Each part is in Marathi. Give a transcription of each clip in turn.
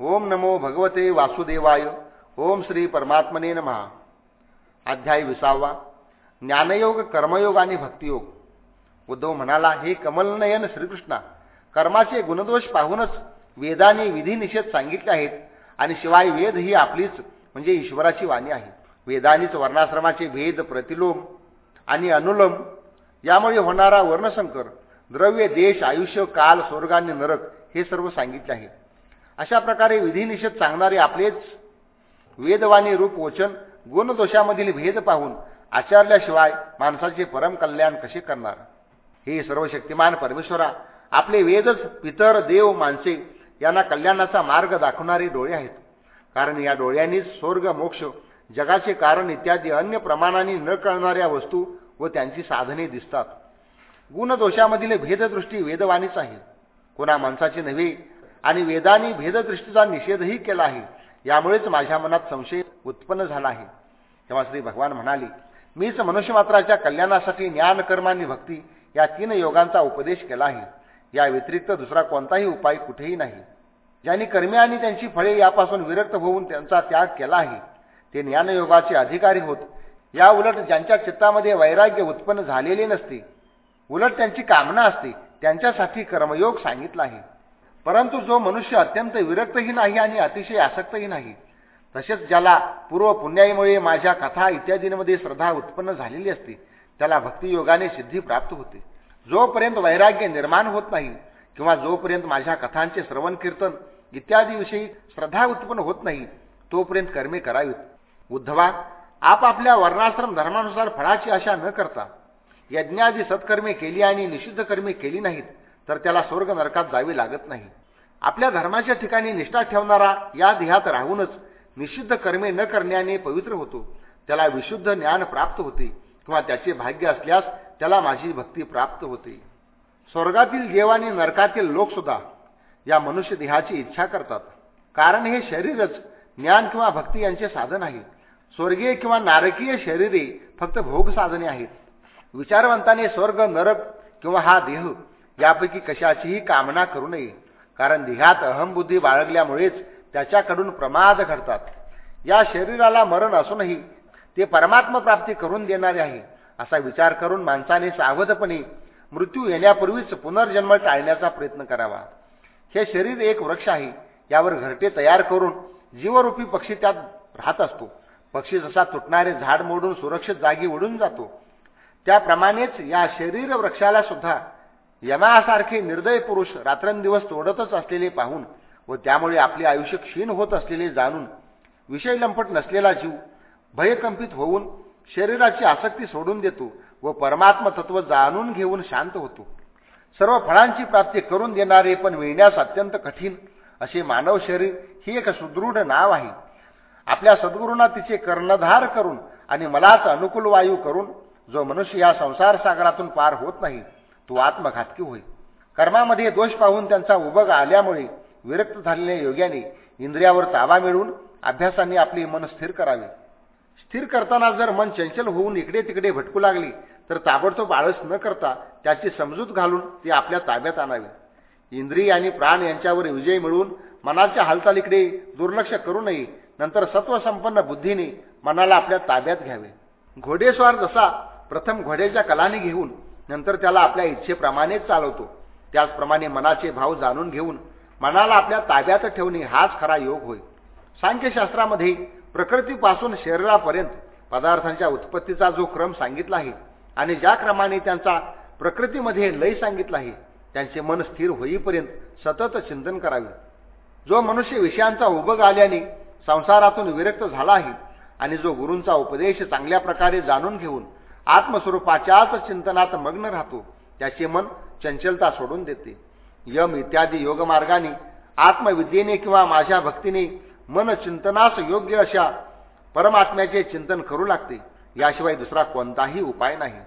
ओम नमो भगवते वासुदेवाय. ओम श्री परमात्मने नमहा अध्याय विसावा. ज्ञानयोग कर्मयोग आणि भक्तियोग. उद्धव म्हणाला हे कमलनयन श्रीकृष्णा कर्माचे गुणदोष पाहूनच वेदाने विधिनिषेध सांगितले आहेत आणि शिवाय वेद ही आपलीच म्हणजे ईश्वराची वाणी आहे. वेदानीच वर्णाश्रमाचे भेद प्रतिलोम आणि अनुलोम. यामुळे होणारा वर्णसंकर द्रव्य देश आयुष्य काल स्वर्ग आणि नरक हे सर्व सांगितले आहे अशा प्रकारे विधिनिषेध सांगणारे आपलेच वेदवाणी रूप वचन गुणदोषामधील भेद पाहून आचारल्याशिवाय माणसाचे परम कल्याण कसे करणार? हे सर्व शक्तिमान परमेश्वरा आपले वेदच पितर देव माणसे यांना कल्याणाचा मार्ग दाखवणारे डोळे आहेत. कारण या डोळ्यांनीच स्वर्ग मोक्ष जगाचे कारण इत्यादी अन्य प्रमाणाने न कळणाऱ्या वस्तू व त्यांची साधने दिसतात. गुणदोषामधील भेददृष्टी वेदवाणीच आहे. कोणा माणसाची नव्हे आणि वेदानी भेददृष्टीचा निषेधही केला आहे. यामुळेच माझ्या मनात संशय उत्पन्न झाला आहे. तेव्हा श्री भगवान म्हणाले मीच मनुष्यमात्राच्या कल्याणासाठी ज्ञान कर्म आणि भक्ती या तीन योगांचा उपदेश केला आहे. या व्यतिरिक्त दुसरा कोणताही उपाय कुठेही नाही. ज्यांनी कर्मे आणि त्यांची फळे यापासून विरक्त होऊन त्यांचा त्याग केला आहे ते ज्ञानयोगाचे अधिकारी होत. या उलट ज्यांच्या चित्तामध्ये वैराग्य उत्पन्न झालेले नसते उलट त्यांची कामना असते त्यांच्यासाठी कर्मयोग सांगितला आहे. परंतु जो मनुष्य अत्यंत विरक्तही नाही आणि अतिशय आसक्तही नाही तसेच ज्याला पूर्व पुण्याईमुळे माझ्या कथा इत्यादींमध्ये श्रद्धा उत्पन्न झालेली असते त्याला भक्तियोगाने सिद्धी प्राप्त होते. जोपर्यंत वैराग्य निर्माण होत नाही किंवा जोपर्यंत माझ्या कथांचे श्रवण कीर्तन इत्यादीविषयी श्रद्धा उत्पन्न होत नाही तोपर्यंत कर्मे करावीत. उद्धवा आपापल्या वर्णाश्रम धर्मानुसार फळाची आशा न करता यज्ञादी सत्कर्मे केली आणि निषिद्ध कर्मे केली नाहीत तर त्याला स्वर्ग नरकात जावे लागत नाही. आपल्या धर्माच्या ठिकाणी निष्ठा ठेवणारा या देहात राहूनच निषिद्ध कर्मे न करण्याने पवित्र होतो. त्याला विशुद्ध ज्ञान प्राप्त होते किंवा त्याचे भाग्य असल्यास त्याला माझी भक्ती प्राप्त होते. स्वर्गातील देव आणि नरकातील लोकसुद्धा या मनुष्य देहाची इच्छा करतात. कारण हे शरीरच ज्ञान किंवा भक्ती यांचे साधन आहे. स्वर्गीय किंवा नारकीय शरीरे फक्त भोग साधने आहेत. विचारवंताने स्वर्ग नरक किंवा हा देह यापैकी कशाचीही कामना करू नये. कारण देहात अहमबुद्धी बाळगल्यामुळेच त्याच्याकडून प्रमाद घडतात. या शरीराला मरण असूनही ते परमात्मप्राप्ती करून देणारे आहे असा विचार करून माणसाने सावधपणे मृत्यू येण्यापूर्वीच पुनर्जन्म टाळण्याचा प्रयत्न करावा. हे शरीर एक वृक्ष आहे यावर घरटे तयार करून जीवरूपी पक्षी त्यात राहत असतो. पक्षी जसा तुटणारे झाड मोडून सुरक्षित जागी उडून जातो त्याप्रमाणेच या शरीर वृक्षाला सुद्धा यमासारखे निर्दय पुरुष रात्रंदिवस तोडतच असलेले पाहून व त्यामुळे आपले आयुष्य क्षीण होत असलेले जाणून विषय लंपट नसलेला जीव भयकंपित होऊन शरीराची आसक्ती सोडून देतो व परमात्म तत्व जाणून घेऊन शांत होतो. सर्व फळांची प्राप्ती करून देणारे पण मिळण्यास अत्यंत कठीण असे मानव शरीर ही एक सुदृढ नाव आहे. आपल्या सद्गुरूंना तिचे कर्णधार करून आणि मलाच अनुकूल वायू करून जो मनुष्य या संसार सागरातून पार होत नाही तो आत्मघातकी होय कर्मामध्ये दोष पाहून त्यांचा उबग आल्यामुळे विरक्त झालेल्या योग्याने इंद्रियावर ताबा मिळवून अभ्यासाने आपले मन स्थिर करावे. स्थिर करताना जर मन चंचल होऊन इकडे तिकडे भटकू लागली तर ताबडतोब आळस न करता त्याची समजूत घालून ती आपल्या ताब्यात आणावी. इंद्रिय आणि प्राण यांच्यावर विजय मिळवून मनाच्या हालचालीकडे दुर्लक्ष करू नये नंतर सत्वसंपन्न बुद्धीने मनाला आपल्या ताब्यात घ्यावे. घोडेस्वार जसा प्रथम घोड्याच्या कलाने घेऊन नंतर त्याला आपल्या इच्छेप्रमाणेच चालवतो. त्याचप्रमाणे मनाचे भाव जाणून घेऊन मनाला आपल्या ताब्यात ठेवणे हाच खरा योग होय. सांख्यशास्त्रामध्ये प्रकृतीपासून शरीरापर्यंत पदार्थांच्या उत्पत्तीचा जो क्रम सांगितला आहे आणि ज्या क्रमाने त्यांचा प्रकृतीमध्ये लय सांगितला आहे त्यांचे मन स्थिर होईपर्यंत सतत चिंतन करावे. जो मनुष्य विषयांचा उभग आल्याने संसारातून विरक्त झाला आहे आणि जो गुरूंचा उपदेश चांगल्या प्रकारे जाणून घेऊन आत्मस्वरूपाच्याच चिंतनात मग्न राहतो. त्याचे मन चंचलता सोडून देते. यम इत्यादी योगमार्गाने आत्मविद्येने किंवा माझ्या भक्तीने मन चिंतनास योग्य अशा परमात्म्याचे चिंतन करू लागते. याशिवाय दुसरा कोणताही उपाय नाही.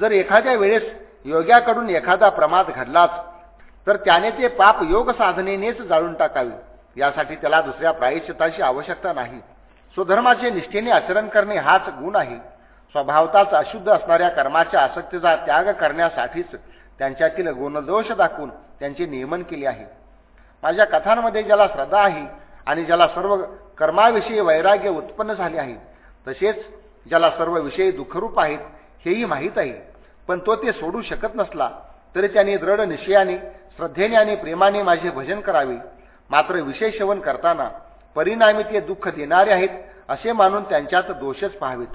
जर एखाद्या वेळेस योग्याकडून एखादा प्रमाद घडलाच तर त्याने ते पाप योग साधनेनेच जाळून टाकावे. यासाठी त्याला दुसऱ्या प्रायश्चिताची आवश्यकता नाही. स्वधर्माचे निष्ठेने आचरण करणे हाच गुण आहे. स्वभावताच अशुद्ध असणाऱ्या कर्माच्या आसक्तीचा त्याग करण्यासाठीच त्यांच्यातील गुणदोष दाखवून त्यांचे नियमन केले आहे. माझ्या कथांमध्ये ज्याला श्रद्धा आहे आणि ज्याला सर्व कर्माविषयी वैराग्य उत्पन्न झाले आहे तसेच ज्याला सर्व विषयी दुःखरूप आहेत हेही माहीत आहे. पण तो ते सोडू शकत नसला तरी त्याने दृढ निश्चयाने श्रद्धेने आणि प्रेमाने माझे भजन करावे. मात्र विषय सेवन करताना परिणामी ते दुःख देणारे आहेत असे मानून त्यांच्यात दोषच पाहावेत.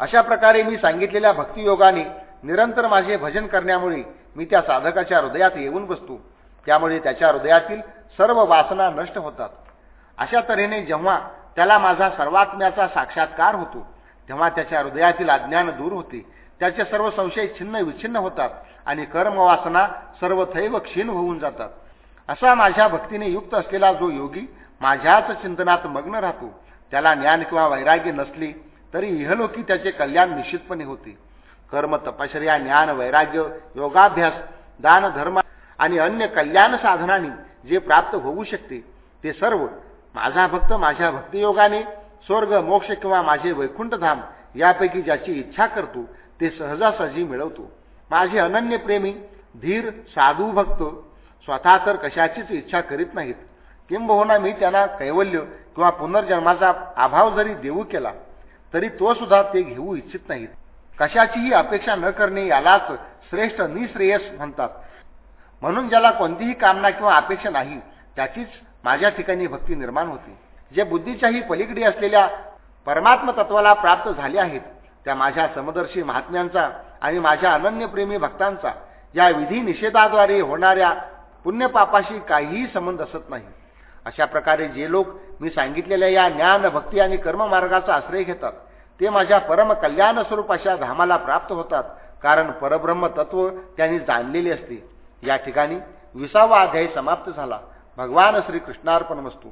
अशा प्रकारे मी सांगितलेल्या भक्तियोगाने निरंतर माझे भजन करण्यामुळे मी त्या साधकाच्या हृदयात येऊन बसतो. त्यामुळे त्याच्या हृदयातील सर्व वासना नष्ट होतात. अशा तऱ्हेने जेव्हा त्याला माझा सर्वात्म्याचा साक्षात्कार होतो तेव्हा त्याच्या हृदयातील अज्ञान दूर होते. त्याचे सर्व संशय छिन्न विच्छिन्न होतात आणि कर्मवासना सर्व थैव क्षीण होऊन जातात. असा माझ्या भक्तीने युक्त असलेला जो योगी माझ्याच चिंतनात मग्न राहतो त्याला ज्ञान किंवा वैराग्य नसली तरी इहलोकी त्याचे कल्याण निश्चितपणे होते. कर्म तपश्चर्या ज्ञान वैराग्य योगाभ्यास दान धर्म आणि अन्य कल्याण साधनांनी जे प्राप्त होऊ शकते ते सर्व माझा भक्त माझ्या भक्तियोगाने स्वर्ग मोक्ष किंवा माझे वैकुंठधाम यापैकी ज्याची इच्छा करतो ते सहजासहजी मिळवतो. माझे अनन्य प्रेमी धीर साधू भक्त स्वतः तर कशाचीच इच्छा करीत नाहीत. किंबहुना मी त्यांना कैवल्य किंवा पुनर्जन्माचा अभाव जरी देऊ केला तरी तो सुद्धा ते घेऊ इच्छित नाहीत. कशाचीही अपेक्षा न करणे यालाच श्रेष्ठ निश्रेयस म्हणतात. म्हणून ज्याला कोणतीही कामना किंवा अपेक्षा नाही त्याचीच माझ्या ठिकाणी भक्ती निर्माण होते. जे बुद्धीच्याही पलीकडे असलेल्या परमात्म तत्वाला प्राप्त झाले आहेत त्या माझ्या समदर्शी महात्म्यांचा आणि माझ्या अनन्यप्रेमी भक्तांचा या विधी निषेधाद्वारे होणाऱ्या पुण्यपापाशी काहीही संबंध असत नाही. अशा प्रकारे जे लोक मी सांगितलेल्या या ज्ञान भक्ती आणि कर्ममार्गाचा आश्रय घेतात ते माझ्या परम कल्याण स्वरूप अशा धामाला प्राप्त होतात कारण परब्रह्म तत्व त्यांनी जाणलेले असते. या ठिकाणी विसावा अध्याय समाप्त झाला. भगवान श्रीकृष्णार्पण वस्तू